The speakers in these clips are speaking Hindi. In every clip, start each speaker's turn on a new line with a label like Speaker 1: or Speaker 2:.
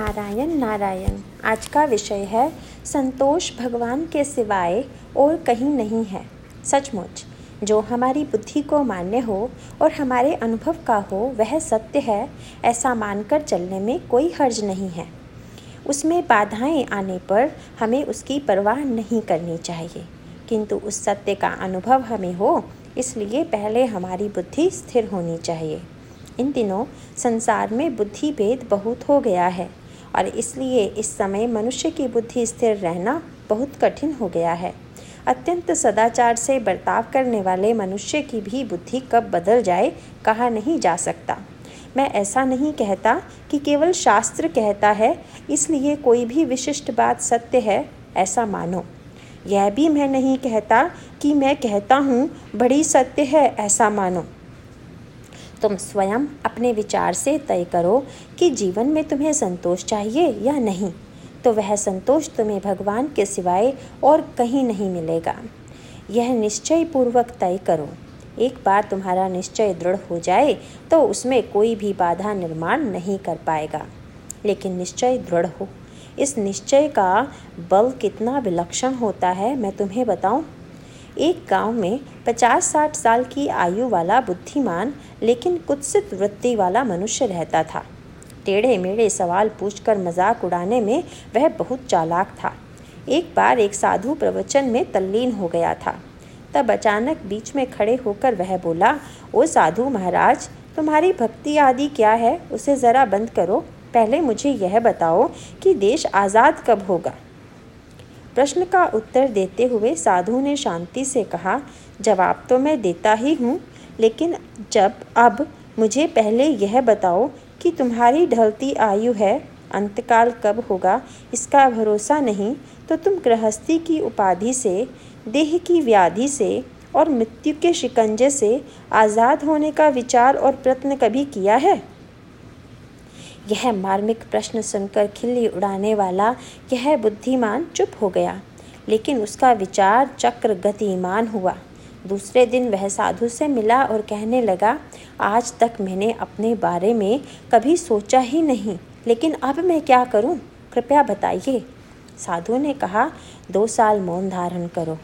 Speaker 1: नारायण नारायण। आज का विषय है, संतोष भगवान के सिवाय और कहीं नहीं है। सचमुच, जो हमारी बुद्धि को मान्य हो और हमारे अनुभव का हो, वह सत्य है, ऐसा मानकर चलने में कोई हर्ज नहीं है। उसमें बाधाएँ आने पर हमें उसकी परवाह नहीं करनी चाहिए। किंतु उस सत्य का अनुभव हमें हो, इसलिए पहले हमारी बुद्धि स्थिर होनी चाहिए। इन दिनों संसार में बुद्धि भेद बहुत हो गया है। और इसलिए इस समय मनुष्य की बुद्धि स्थिर रहना बहुत कठिन हो गया है। अत्यंत सदाचार से बर्ताव करने वाले मनुष्य की भी बुद्धि कब बदल जाए, कहा नहीं जा सकता। मैं ऐसा नहीं कहता कि केवल शास्त्र कहता है, इसलिए कोई भी विशिष्ट बात सत्य है, ऐसा मानो। यह भी मैं नहीं कहता कि मैं कहता हूँ, बड़ी सत्य है, ऐसा मानो। तुम स्वयं अपने विचार से तय करो कि जीवन में तुम्हें संतोष चाहिए या नहीं। तो वह संतोष तुम्हें भगवान के सिवाय और कहीं नहीं मिलेगा। यह निश्चय पूर्वक तय करो। एक बार तुम्हारा निश्चय दृढ़ हो जाए तो उसमें कोई भी बाधा निर्माण नहीं कर पाएगा। लेकिन निश्चय दृढ़ हो। इस निश्चय का बल कितना विलक्षण होता है, मैं तुम्हें बताऊँ? एक गाँव में पचास साठ साल की आयु वाला बुद्धिमान, लेकिन कुत्सित वृत्ति वाला मनुष्य रहता था। टेढ़े मेढ़े सवाल पूछकर मज़ाक उड़ाने में वह बहुत चालाक था। एक बार एक साधु प्रवचन में तल्लीन हो गया था। तब अचानक बीच में खड़े होकर वह बोला, ओ साधु महाराज, तुम्हारी भक्ति आदि क्या है? उसे ज़रा बंद करो। पहले मुझे यह बताओ कि देश आज़ाद कब होगा? प्रश्न का उत्तर देते हुए साधु ने शांति से कहा, जवाब तो मैं देता ही हूँ, लेकिन जब, अब मुझे पहले यह बताओ कि तुम्हारी ढलती आयु है, अंतकाल कब होगा, इसका भरोसा नहीं तो तुम गृहस्थी की उपाधि से, देह की व्याधि से और मृत्यु के शिकंजे से आज़ाद होने का विचार और प्रयत्न कभी किया है? यह मार्मिक प्रश्न सुनकर खिल्ली उड़ाने वाला यह बुद्धिमान चुप हो गया, लेकिन उसका विचार चक्र गतिमान हुआ। दूसरे दिन वह साधु से मिला और कहने लगा, आज तक मैंने अपने बारे में कभी सोचा ही नहीं, लेकिन अब मैं क्या करूँ? कृपया बताइए। साधु ने कहा, दो साल मौन धारण करो।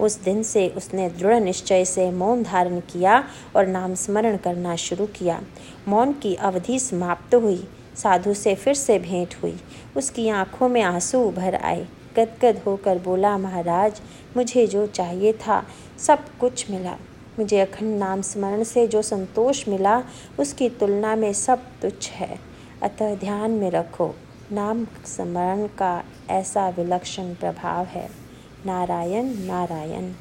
Speaker 1: उस दिन से उसने दृढ़ निश्चय से मौन धारण किया और नाम स्मरण करना शुरू किया। मौन की अवधि समाप्त हुई। साधु से फिर से भेंट हुई। उसकी आँखों में आँसू भर आए। गदगद होकर बोला, महाराज, मुझे जो चाहिए था, सब कुछ मिला। मुझे अखंड नाम स्मरण से जो संतोष मिला, उसकी तुलना में सब तुच्छ है। अतः ध्यान में रखो, नाम स्मरण का ऐसा विलक्षण प्रभाव है। नारायण नारायण